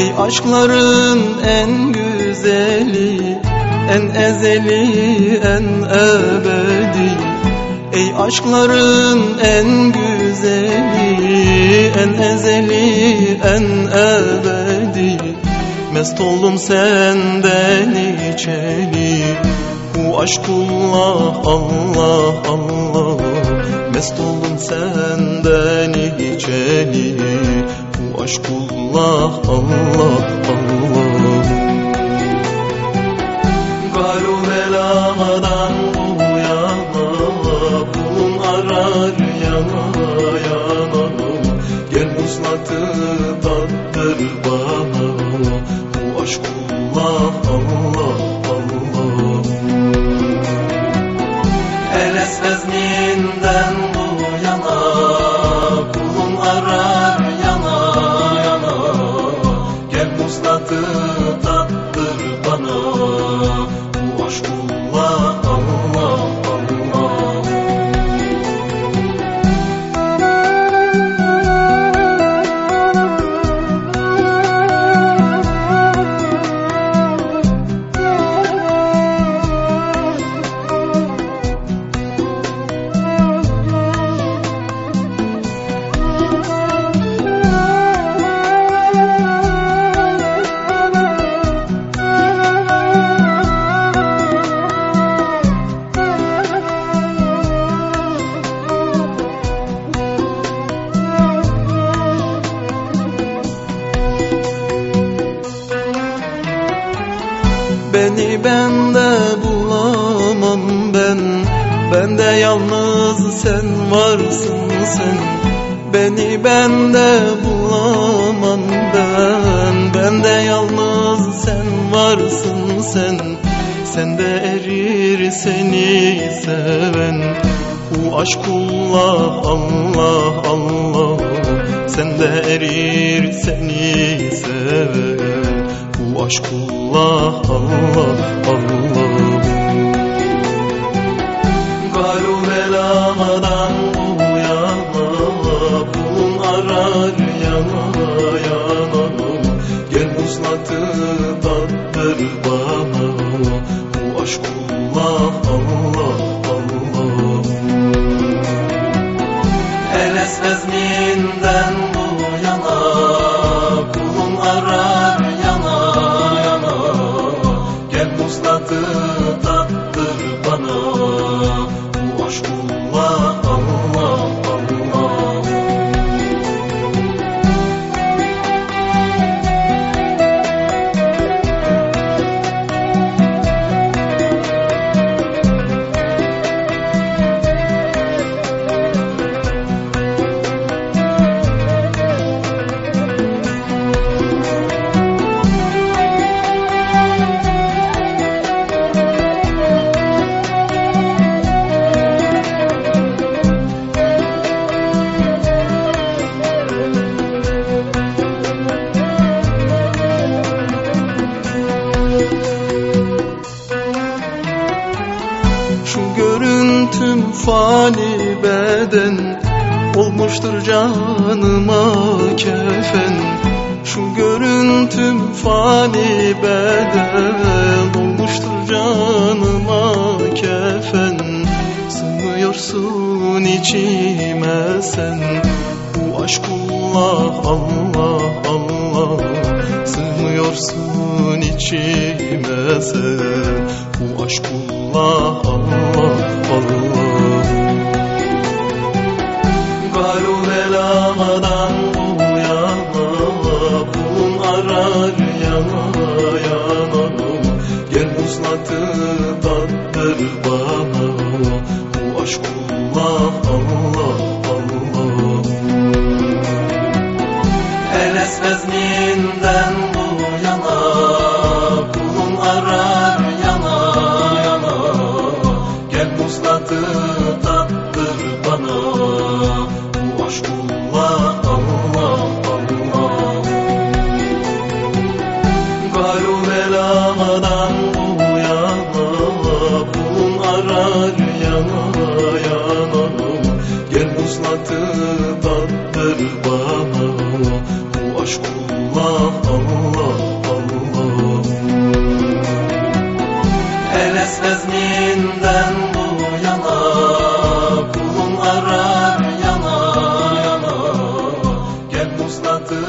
Ey aşkların en güzeli En ezeli en ebedi. Ey aşkların en güzeli En ezeli en ebedi. Mest oldum senden içeli Bu aşkullah Allah Allah Mest oldum senden içeli Bu aşkullah Allah Allah. Galu beladan uyana Kulun arar yana yana Gel muslatı tattır bana Bu aşkullah Allah Allah. El esvezninden tattır Beni bende bulamam ben. Bende yalnız sen varsın sen. Beni bende bulamam ben. Bende yalnız sen varsın sen. Sende erir seni seven. Bu aşkullah Allah Allah Sende erir seni seven aşkullah Allah Allah. Galu beladan uyana Kulun arar yana yana. Gel muslatı tattır bana. Bu aşkullah fani beden Olmuştur canıma kefen. Şu görüntüm fani beden Olmuştur canıma kefen. Sığmıyorsun içime sen. Bu aşkullah Allah Allah. Sığmıyorsun içime sen. Bu aşkullah Allah Allah tattır bana. Bu aşkullah Allah Allah. El esvezninden bu yana Kulun arar yana yana. Gel muslatı bana Bu aşk Allah Allah Allah bu yana Kulun arar yana Gel musladı